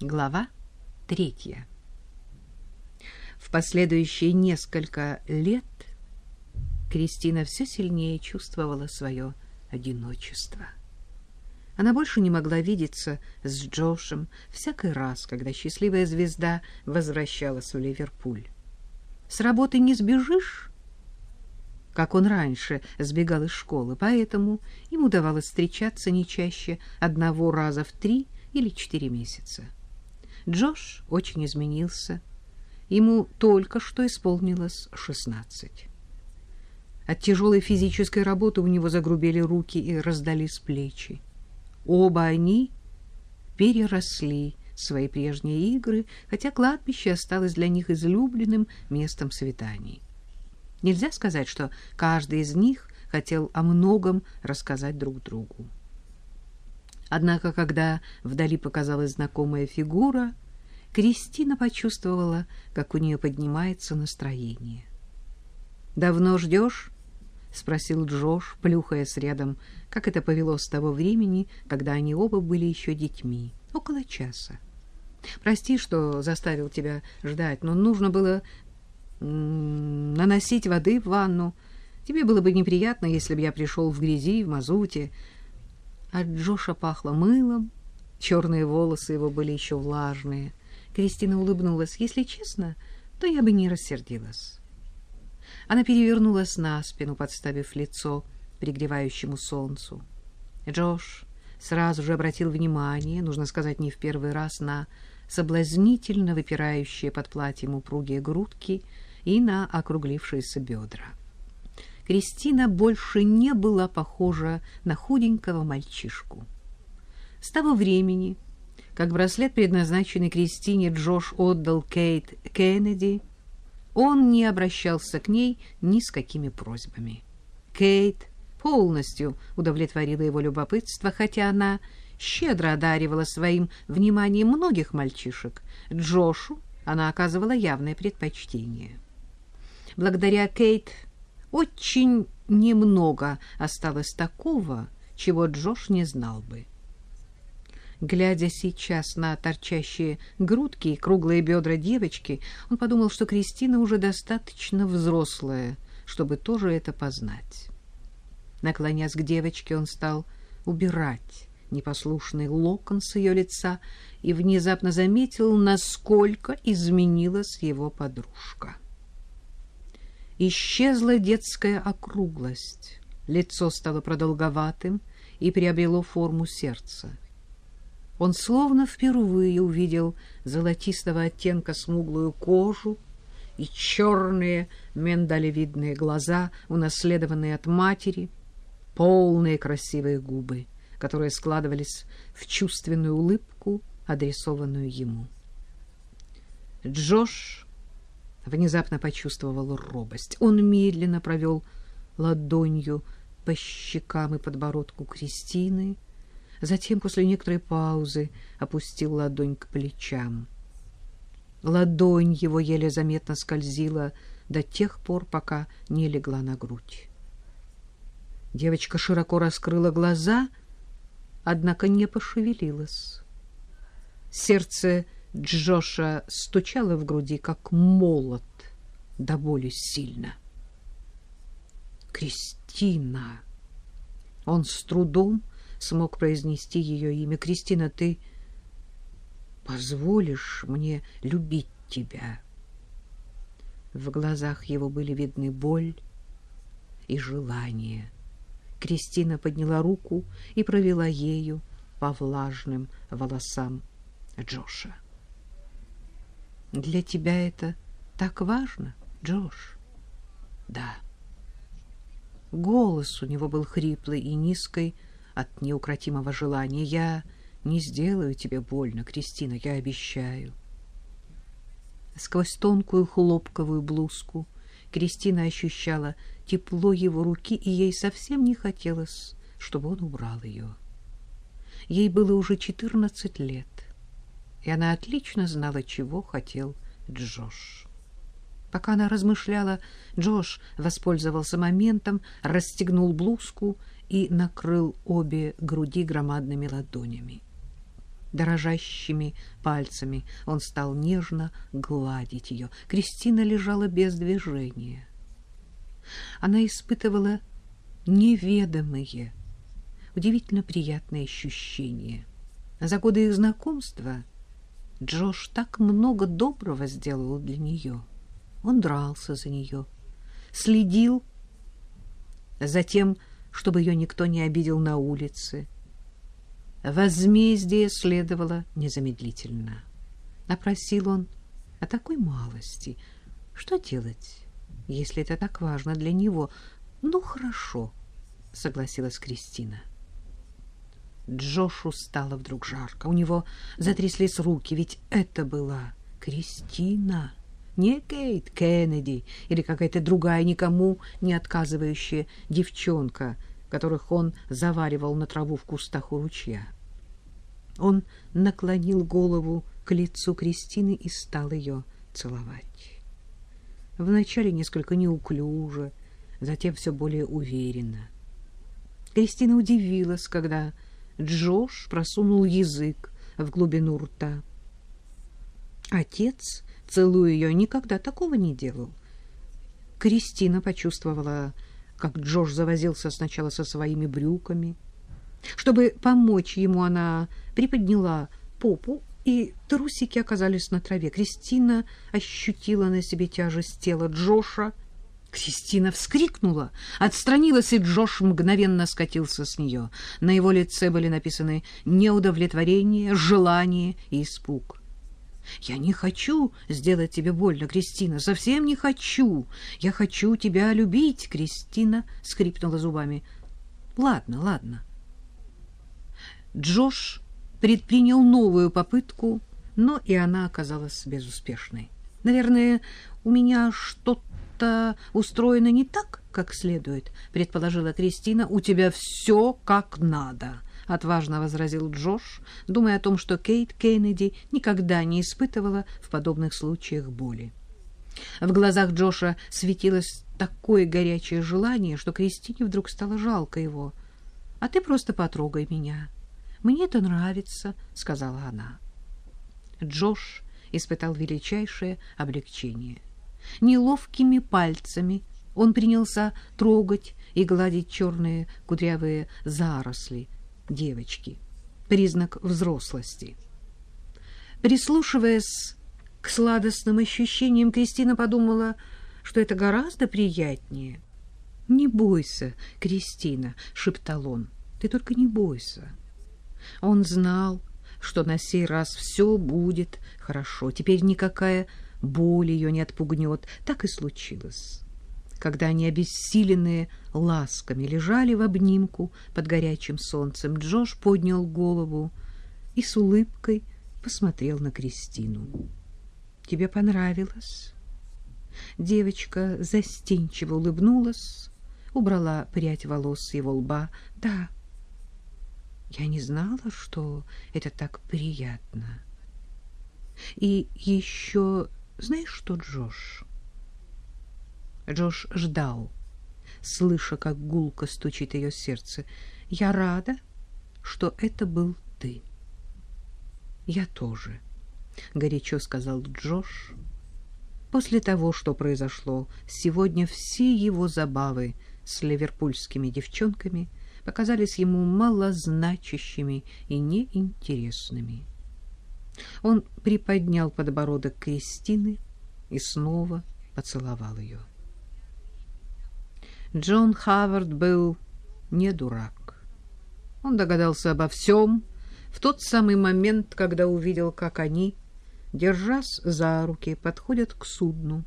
Глава третья. В последующие несколько лет Кристина все сильнее чувствовала свое одиночество. Она больше не могла видеться с Джошем всякий раз, когда счастливая звезда возвращалась в Ливерпуль. С работы не сбежишь, как он раньше сбегал из школы, поэтому ему удавалось встречаться не чаще одного раза в три или четыре месяца. Джош очень изменился. Ему только что исполнилось шестнадцать. От тяжелой физической работы у него загрубели руки и раздались плечи. Оба они переросли свои прежние игры, хотя кладбище осталось для них излюбленным местом свиданий. Нельзя сказать, что каждый из них хотел о многом рассказать друг другу. Однако, когда вдали показалась знакомая фигура, Кристина почувствовала, как у нее поднимается настроение. «Давно ждешь?» — спросил Джош, плюхаясь рядом, как это повело с того времени, когда они оба были еще детьми. Около часа. «Прости, что заставил тебя ждать, но нужно было наносить воды в ванну. Тебе было бы неприятно, если бы я пришел в грязи, в мазуте, от Джоша пахло мылом, черные волосы его были еще влажные. Кристина улыбнулась. Если честно, то я бы не рассердилась. Она перевернулась на спину, подставив лицо пригревающему солнцу. Джош сразу же обратил внимание, нужно сказать, не в первый раз, на соблазнительно выпирающие под платьем упругие грудки и на округлившиеся бедра. Кристина больше не была похожа на худенького мальчишку. С того времени, как браслет, предназначенный Кристине, Джош отдал Кейт Кеннеди, он не обращался к ней ни с какими просьбами. Кейт полностью удовлетворила его любопытство, хотя она щедро одаривала своим вниманием многих мальчишек. Джошу она оказывала явное предпочтение. Благодаря Кейт очень немного осталось такого, чего Джош не знал бы. Глядя сейчас на торчащие грудки и круглые бедра девочки, он подумал, что Кристина уже достаточно взрослая, чтобы тоже это познать. Наклонясь к девочке, он стал убирать непослушный локон с ее лица и внезапно заметил, насколько изменилась его подружка. Исчезла детская округлость. Лицо стало продолговатым и приобрело форму сердца. Он словно впервые увидел золотистого оттенка смуглую кожу и черные миндалевидные глаза, унаследованные от матери, полные красивые губы, которые складывались в чувственную улыбку, адресованную ему. Джош внезапно почувствовал робость. Он медленно провел ладонью по щекам и подбородку Кристины, затем после некоторой паузы опустил ладонь к плечам. Ладонь его еле заметно скользила до тех пор, пока не легла на грудь. Девочка широко раскрыла глаза, однако не пошевелилась. Сердце Джоша стучало в груди, как молот, до боли сильно. «Кристина!» Он с трудом смог произнести ее имя. «Кристина, ты позволишь мне любить тебя?» В глазах его были видны боль и желание. Кристина подняла руку и провела ею по влажным волосам Джоша. Для тебя это так важно, Джош? Да. Голос у него был хриплый и низкий от неукротимого желания. Я не сделаю тебе больно, Кристина, я обещаю. Сквозь тонкую хлопковую блузку Кристина ощущала тепло его руки, и ей совсем не хотелось, чтобы он убрал ее. Ей было уже четырнадцать лет и она отлично знала, чего хотел Джош. Пока она размышляла, Джош воспользовался моментом, расстегнул блузку и накрыл обе груди громадными ладонями. Дрожащими пальцами он стал нежно гладить ее. Кристина лежала без движения. Она испытывала неведомые, удивительно приятные ощущения. За годы их знакомства Джош так много доброго сделал для нее. Он дрался за нее, следил за тем, чтобы ее никто не обидел на улице. Возмездие следовало незамедлительно. Опросил он о такой малости. Что делать, если это так важно для него? Ну, хорошо, согласилась Кристина. Джошу стало вдруг жарко. У него затряслись руки, ведь это была Кристина не Кейт Кеннеди или какая-то другая никому не отказывающая девчонка, которых он заваривал на траву в кустах у ручья. Он наклонил голову к лицу Кристины и стал ее целовать. Вначале несколько неуклюже, затем все более уверенно. Кристина удивилась, когда Джош просунул язык в глубину рта. Отец целуя ее, никогда такого не делал. Кристина почувствовала, как Джош завозился сначала со своими брюками. Чтобы помочь ему, она приподняла попу, и трусики оказались на траве. Кристина ощутила на себе тяжесть тела Джоша. Кристина вскрикнула, отстранилась, и Джош мгновенно скатился с нее. На его лице были написаны неудовлетворение, желание и испуг. Я не хочу сделать тебе больно, Кристина, совсем не хочу. Я хочу тебя любить, Кристина, скрипнула зубами. Ладно, ладно. Джош предпринял новую попытку, но и она оказалась безуспешной. Наверное, у меня что-то устроено не так, как следует, предположила Кристина. У тебя все как надо отважно возразил Джош, думая о том, что Кейт Кеннеди никогда не испытывала в подобных случаях боли. В глазах Джоша светилось такое горячее желание, что Кристине вдруг стало жалко его. «А ты просто потрогай меня. Мне это нравится», — сказала она. Джош испытал величайшее облегчение. Неловкими пальцами он принялся трогать и гладить черные кудрявые заросли, девочки. Признак взрослости. Прислушиваясь к сладостным ощущениям, Кристина подумала, что это гораздо приятнее. «Не бойся, Кристина», — шептал он, — «ты только не бойся». Он знал, что на сей раз все будет хорошо. Теперь никакая боль ее не отпугнет. Так и случилось когда они, обессиленные ласками, лежали в обнимку под горячим солнцем, Джош поднял голову и с улыбкой посмотрел на Кристину. «Тебе понравилось?» Девочка застенчиво улыбнулась, убрала прядь волос с его лба. «Да, я не знала, что это так приятно. И еще, знаешь что, Джош?» Джош ждал, слыша, как гулко стучит ее сердце. «Я рада, что это был ты». «Я тоже», — горячо сказал Джош. После того, что произошло, сегодня все его забавы с ливерпульскими девчонками показались ему малозначащими и неинтересными. Он приподнял подбородок Кристины и снова поцеловал ее. Джон Хавард был не дурак. Он догадался обо всем в тот самый момент, когда увидел, как они, держась за руки, подходят к судну.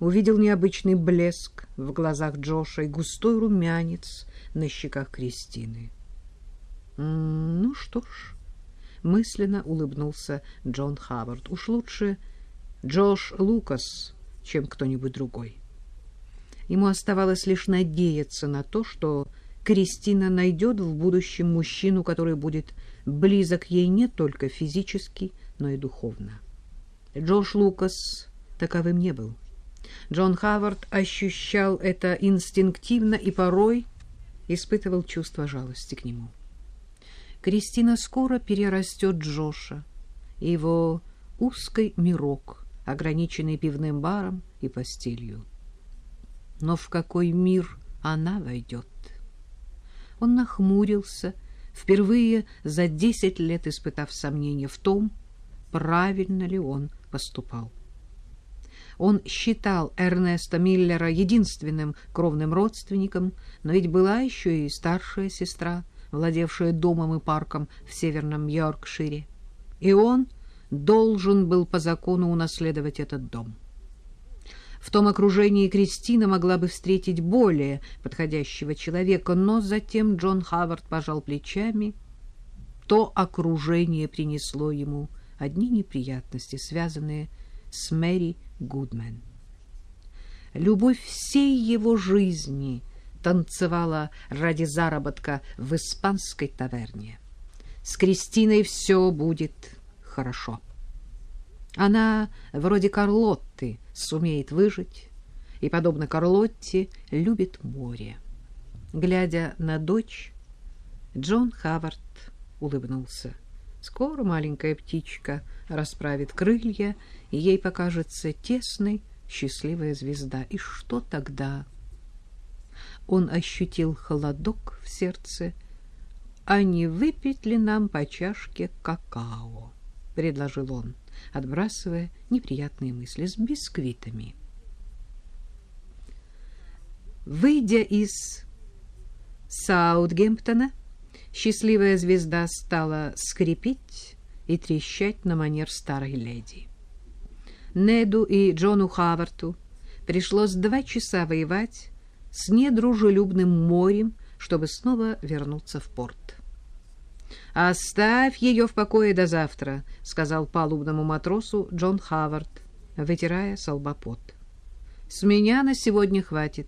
Увидел необычный блеск в глазах Джоша и густой румянец на щеках Кристины. «Ну что ж», — мысленно улыбнулся Джон Хавард, — «уж лучше Джош Лукас, чем кто-нибудь другой». Ему оставалось лишь надеяться на то, что Кристина найдет в будущем мужчину, который будет близок ей не только физически, но и духовно. Джош Лукас таковым не был. Джон Хавард ощущал это инстинктивно и порой испытывал чувство жалости к нему. Кристина скоро перерастет Джоша, его узкий мирок, ограниченный пивным баром и постелью. Но в какой мир она войдет? Он нахмурился, впервые за десять лет испытав сомнение в том, правильно ли он поступал. Он считал Эрнеста Миллера единственным кровным родственником, но ведь была еще и старшая сестра, владевшая домом и парком в северном Йоркшире. И он должен был по закону унаследовать этот дом. В том окружении Кристина могла бы встретить более подходящего человека, но затем Джон Хавард пожал плечами. То окружение принесло ему одни неприятности, связанные с Мэри Гудмен. Любовь всей его жизни танцевала ради заработка в испанской таверне. С Кристиной все будет хорошо. Она, вроде Карлотты, сумеет выжить и, подобно Карлотте, любит море. Глядя на дочь, Джон Хавард улыбнулся. Скоро маленькая птичка расправит крылья, и ей покажется тесной счастливая звезда. И что тогда? Он ощутил холодок в сердце. А не выпить ли нам по чашке какао? — предложил он, отбрасывая неприятные мысли с бисквитами. Выйдя из Саутгемптона, счастливая звезда стала скрипеть и трещать на манер старой леди. Неду и Джону Хаварту пришлось два часа воевать с недружелюбным морем, чтобы снова вернуться в порт. «Оставь ее в покое до завтра», — сказал палубному матросу Джон Хавард, вытирая с лба пот. «С меня на сегодня хватит».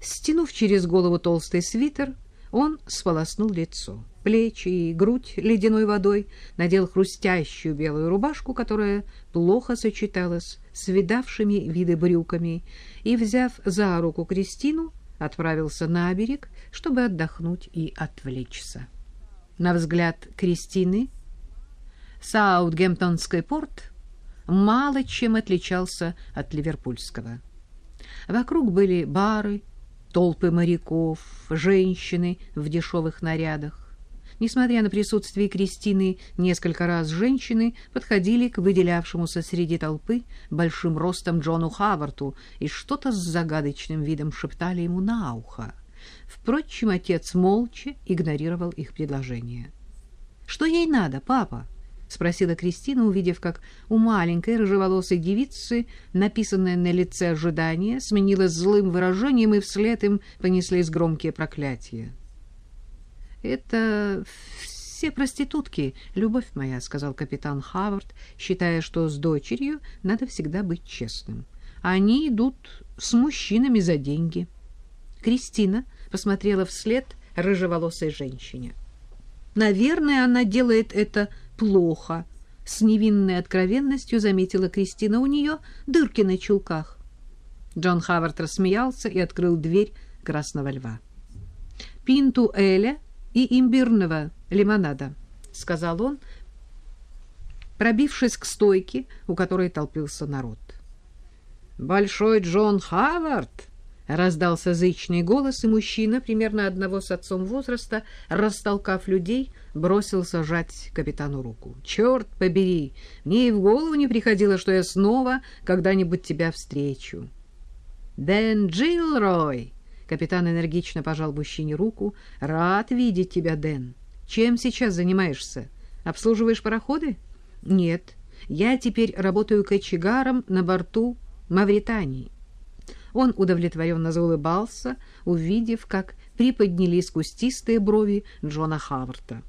Стянув через голову толстый свитер, он сполоснул лицо, плечи и грудь ледяной водой, надел хрустящую белую рубашку, которая плохо сочеталась с видавшими виды брюками, и, взяв за руку Кристину, отправился на берег, чтобы отдохнуть и отвлечься. На взгляд Кристины, Саутгемптонский порт мало чем отличался от ливерпульского. Вокруг были бары, толпы моряков, женщины в дешевых нарядах. Несмотря на присутствие Кристины, несколько раз женщины подходили к выделявшемуся среди толпы большим ростом Джону Хаварту и что-то с загадочным видом шептали ему на ухо. Впрочем, отец молча игнорировал их предложение. «Что ей надо, папа?» — спросила Кристина, увидев, как у маленькой рыжеволосой девицы, написанное на лице ожидание, сменилось злым выражением, и вслед им понеслись громкие проклятия. «Это все проститутки, любовь моя», — сказал капитан Хавард, считая, что с дочерью надо всегда быть честным. «Они идут с мужчинами за деньги». Кристина посмотрела вслед рыжеволосой женщине. «Наверное, она делает это плохо», — с невинной откровенностью заметила Кристина. «У нее дырки на чулках». Джон Хавард рассмеялся и открыл дверь красного льва. «Пинту Эля и имбирного лимонада», — сказал он, пробившись к стойке, у которой толпился народ. «Большой Джон Хавард!» Раздался зычный голос, и мужчина, примерно одного с отцом возраста, растолкав людей, бросился жать капитану руку. «Черт побери! Мне и в голову не приходило, что я снова когда-нибудь тебя встречу». «Дэн Джилрой!» Капитан энергично пожал мужчине руку. «Рад видеть тебя, Дэн. Чем сейчас занимаешься? Обслуживаешь пароходы?» «Нет. Я теперь работаю кочегаром на борту Мавритании». Он удовлетворенно заулыбался, увидев, как приподнялись кустистые брови Джона Хаварта.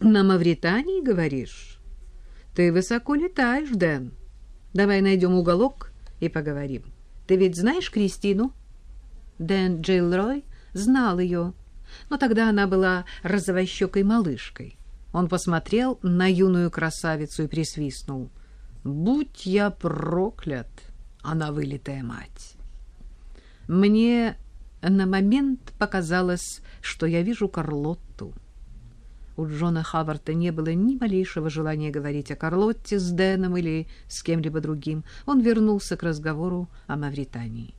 «На Мавритании, говоришь? Ты высоко летаешь, Дэн. Давай найдем уголок и поговорим. Ты ведь знаешь Кристину?» Дэн Джилрой знал ее, но тогда она была розовощекой малышкой. Он посмотрел на юную красавицу и присвистнул. «Будь я проклят!» она вылитая мать. Мне на момент показалось, что я вижу Карлотту. У Джона Хаварта не было ни малейшего желания говорить о Карлотте с Дэном или с кем-либо другим. Он вернулся к разговору о Мавритании.